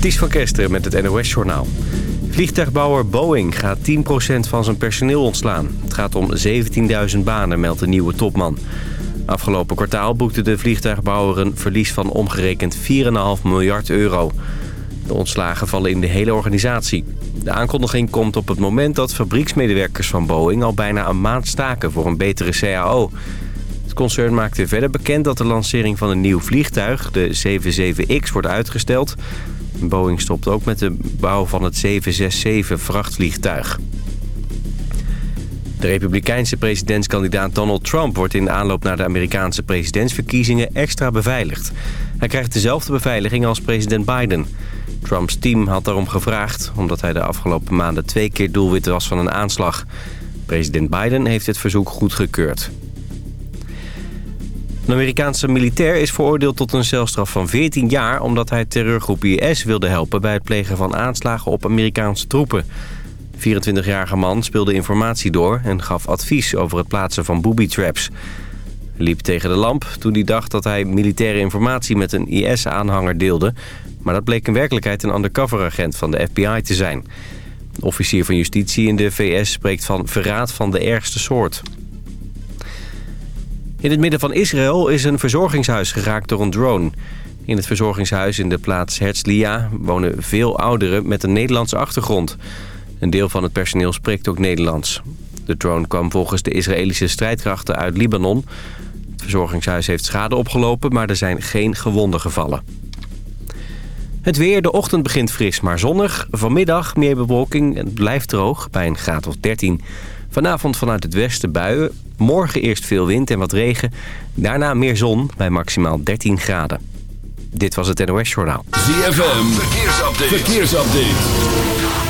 Ties van Kesteren met het NOS-journaal. Vliegtuigbouwer Boeing gaat 10% van zijn personeel ontslaan. Het gaat om 17.000 banen, meldt de nieuwe topman. Afgelopen kwartaal boekte de vliegtuigbouwer een verlies van omgerekend 4,5 miljard euro. De ontslagen vallen in de hele organisatie. De aankondiging komt op het moment dat fabrieksmedewerkers van Boeing... al bijna een maand staken voor een betere CAO. Het concern maakte verder bekend dat de lancering van een nieuw vliegtuig... de 77X wordt uitgesteld... Boeing stopt ook met de bouw van het 767 vrachtvliegtuig. De republikeinse presidentskandidaat Donald Trump wordt in aanloop naar de Amerikaanse presidentsverkiezingen extra beveiligd. Hij krijgt dezelfde beveiliging als president Biden. Trumps team had daarom gevraagd, omdat hij de afgelopen maanden twee keer doelwit was van een aanslag. President Biden heeft het verzoek goedgekeurd. Een Amerikaanse militair is veroordeeld tot een celstraf van 14 jaar... omdat hij terreurgroep IS wilde helpen bij het plegen van aanslagen op Amerikaanse troepen. 24-jarige man speelde informatie door en gaf advies over het plaatsen van booby-traps. Hij liep tegen de lamp toen hij dacht dat hij militaire informatie met een IS-aanhanger deelde... maar dat bleek in werkelijkheid een undercover-agent van de FBI te zijn. De officier van justitie in de VS spreekt van verraad van de ergste soort. In het midden van Israël is een verzorgingshuis geraakt door een drone. In het verzorgingshuis in de plaats Herzliya wonen veel ouderen met een Nederlandse achtergrond. Een deel van het personeel spreekt ook Nederlands. De drone kwam volgens de Israëlische strijdkrachten uit Libanon. Het verzorgingshuis heeft schade opgelopen, maar er zijn geen gewonden gevallen. Het weer, de ochtend begint fris, maar zonnig. Vanmiddag meer bewolking, het blijft droog bij een graad of 13. Vanavond vanuit het westen buien. Morgen eerst veel wind en wat regen. Daarna meer zon bij maximaal 13 graden. Dit was het NOS Journaal. ZFM, verkeersupdate. verkeersupdate.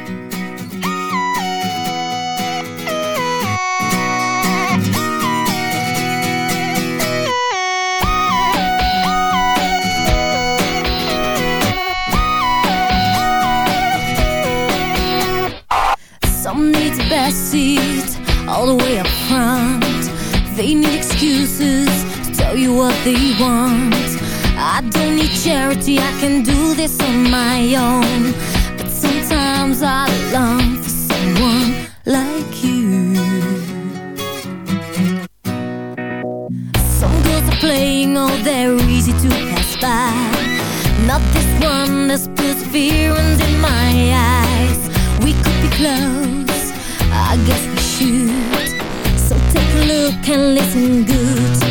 Best seat all the way up front. They need excuses to tell you what they want. I don't need charity, I can do this on my own. But sometimes I long for someone like you. Some girls are playing, oh, they're easy to pass by. Not this one, there's perseverance in my eyes. We could be close, I guess we should. So take a look and listen good.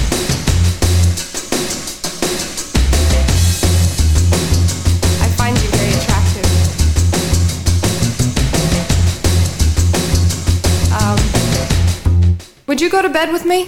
Could you go to bed with me?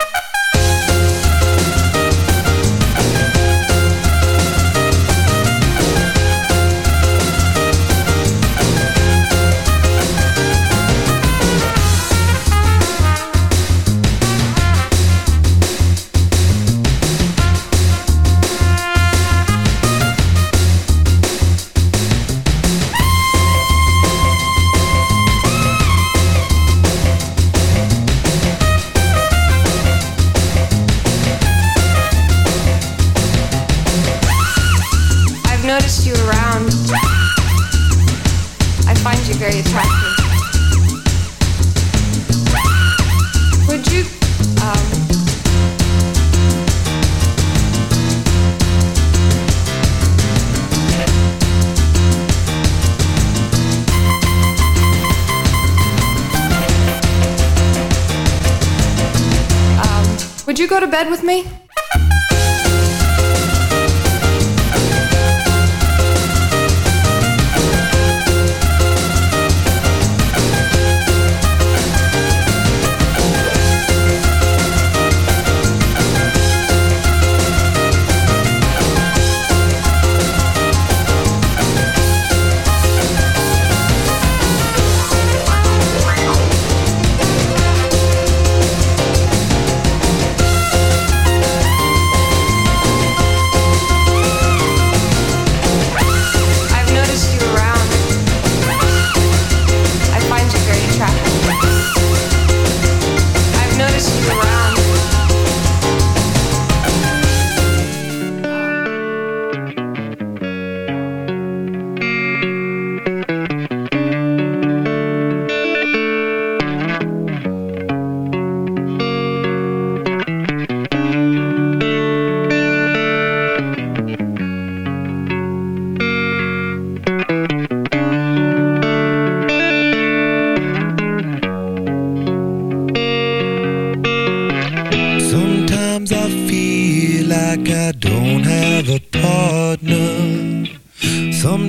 bed with me?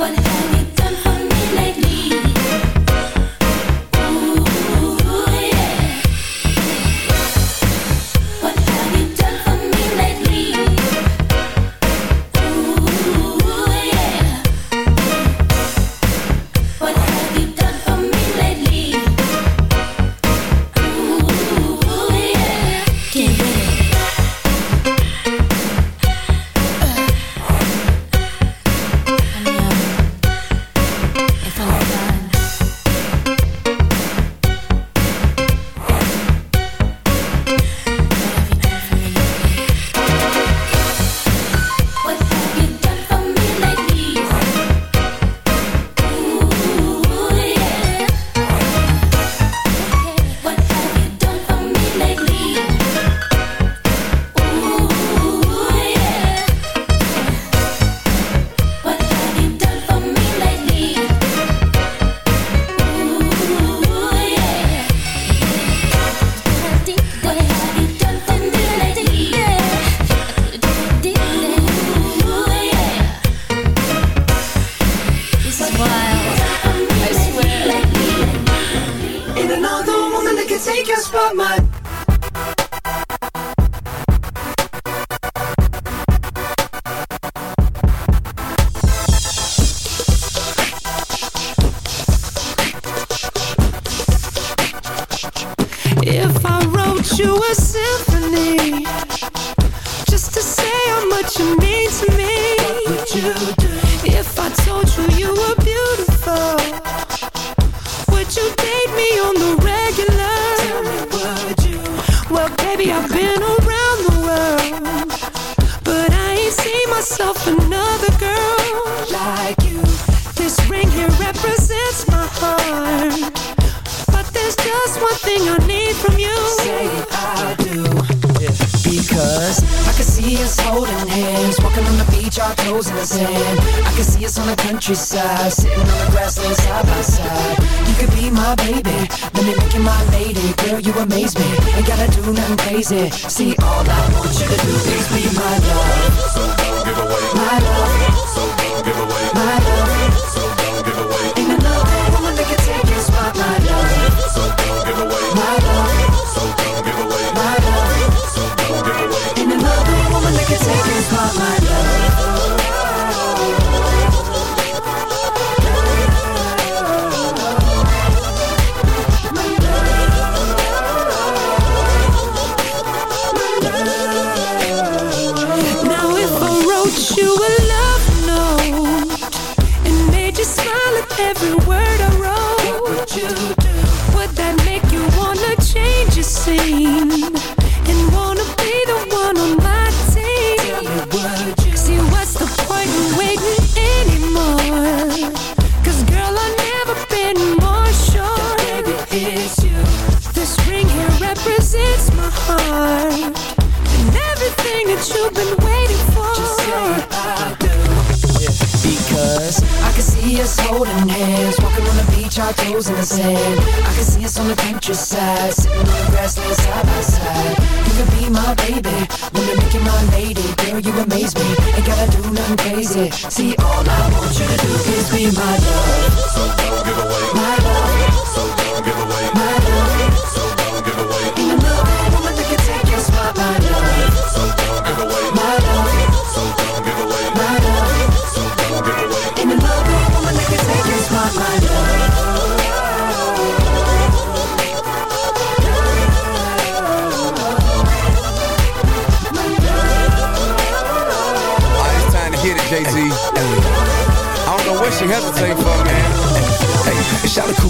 But Well, baby, I've been around the world, but I ain't seen myself another girl like you. This ring here represents my heart. But there's just one thing I need from you. Say I do. Because I can see us holding hands, walking on the beach, our toes in the sand. I can see us on the countryside, sitting on the grassland side by side. You could be my baby, let me make you my lady. Girl, you amaze me, ain't gotta do nothing crazy. See, all I want you to do is be my love. So don't give away my love. See, all I want you to do is be my love. What for, man. Hey, Shot cool as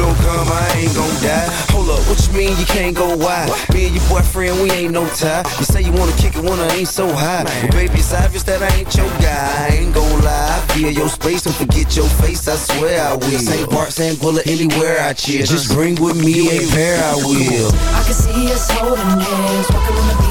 don't come, I ain't gon' die. Hold up, what you mean you can't go wide? Me and your boyfriend, we ain't no tie. You say you wanna kick it when I ain't so high. But baby, it's obvious that I ain't your guy. I ain't gon' lie. I feel your space and forget your face, I swear I will. St. Bart, St. Bullet, anywhere I chill. Just bring with me a pair, I will. I can see us holding hands, walking on the beach,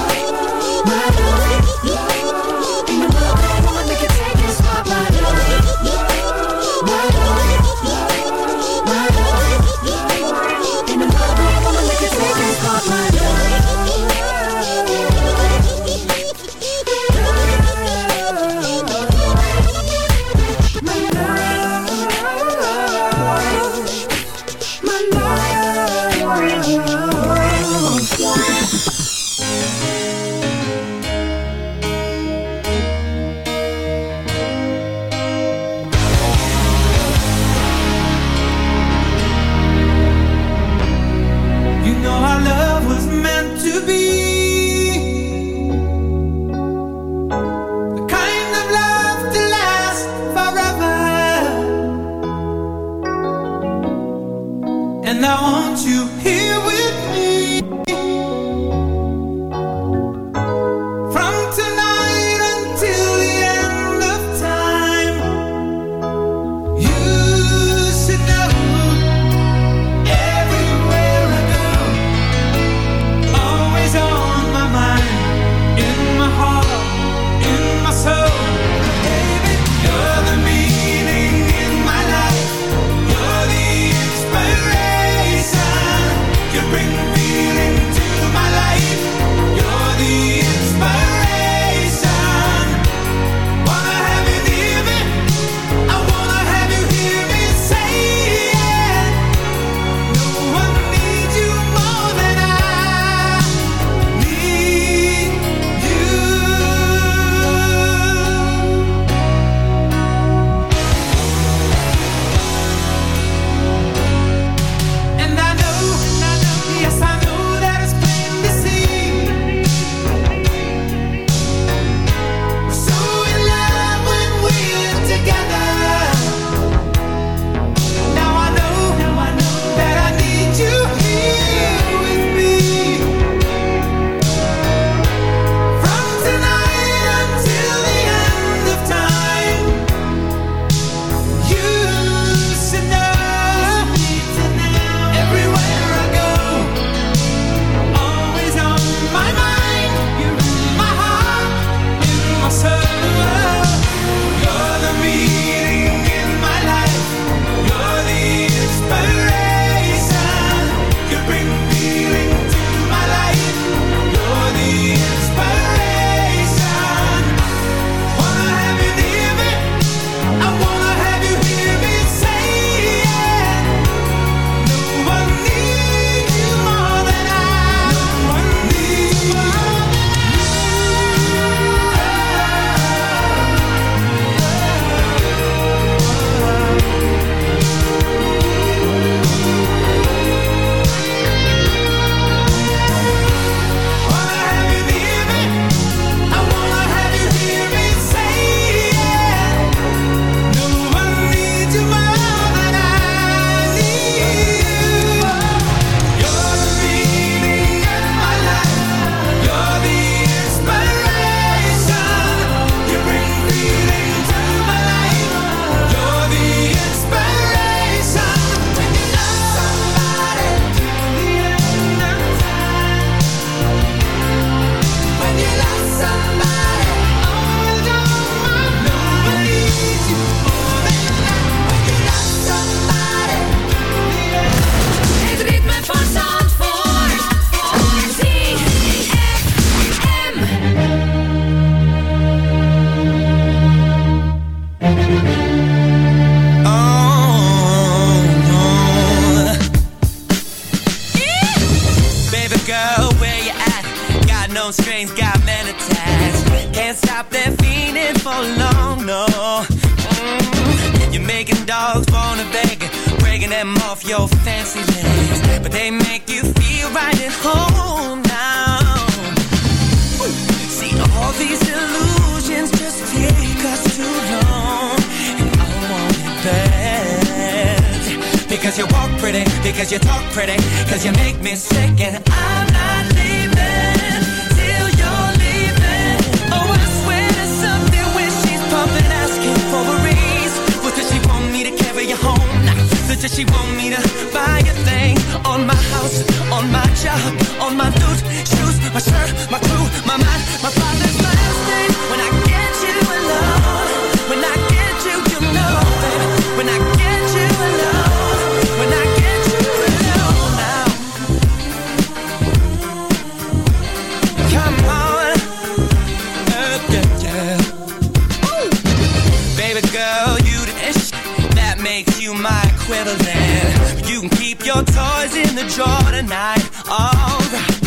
Pretty, because you talk pretty, because you make me sick, and I'm not leaving till you're leaving. Oh, I swear there's something when she's pumping, asking for a raise. What does she want me to carry you home? Does she want me to buy a thing on my house, on my job, on my dude, shoes, my shirt, my crew, drawer tonight. Alright.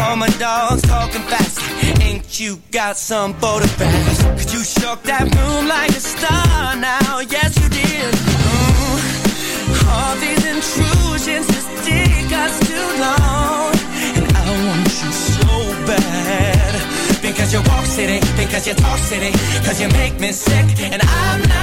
All my dogs talking fast. Ain't you got some photographs? Cause you shook that room like a star now. Yes, you did. Mm. All these intrusions just take us too long. And I want you so bad. Because you walk city, because you talk city, cause you make me sick. And I'm not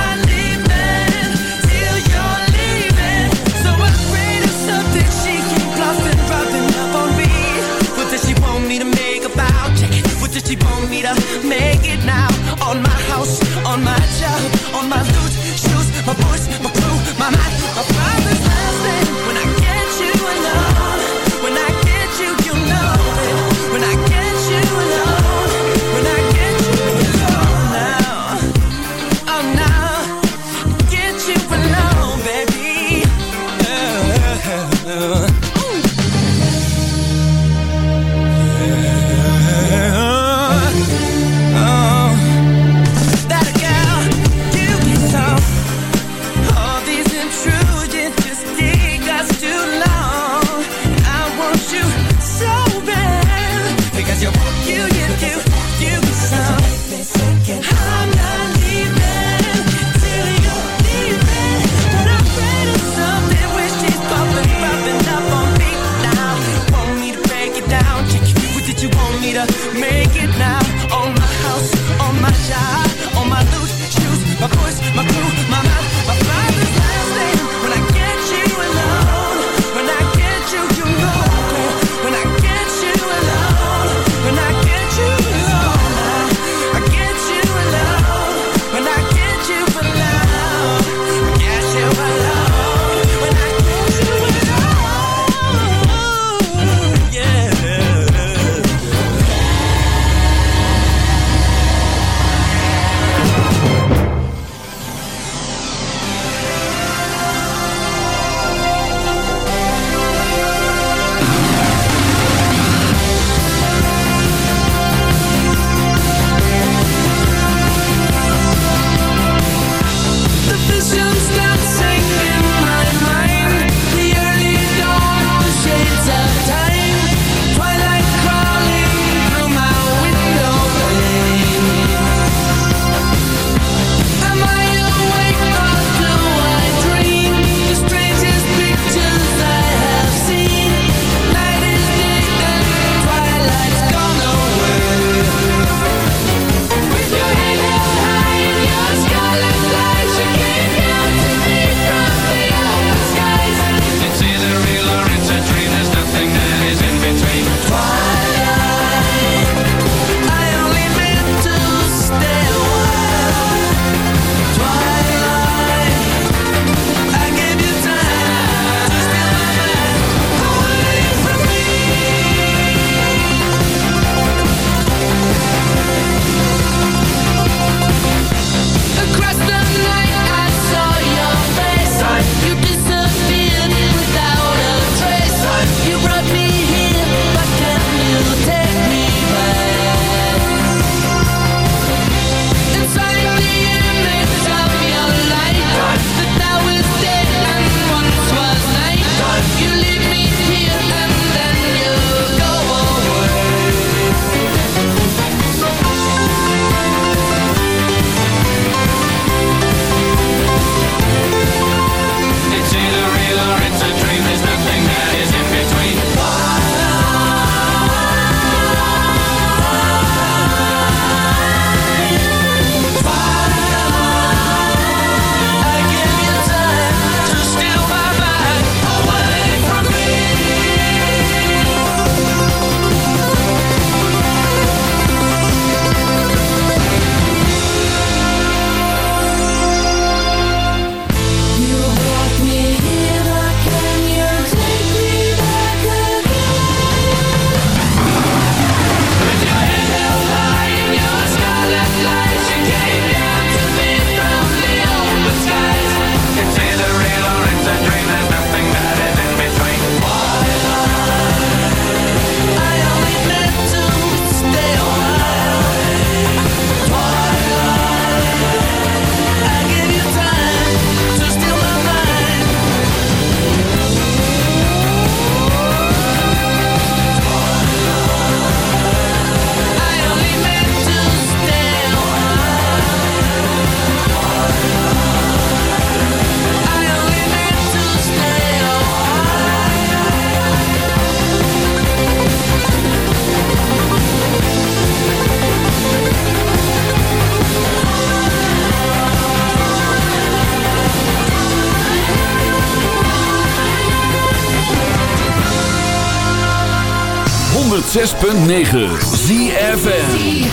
106.9 ZFN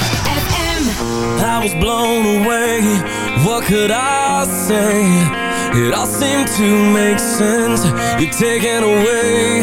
I was blown away, what could I say? It all seemed to make sense, you're taking away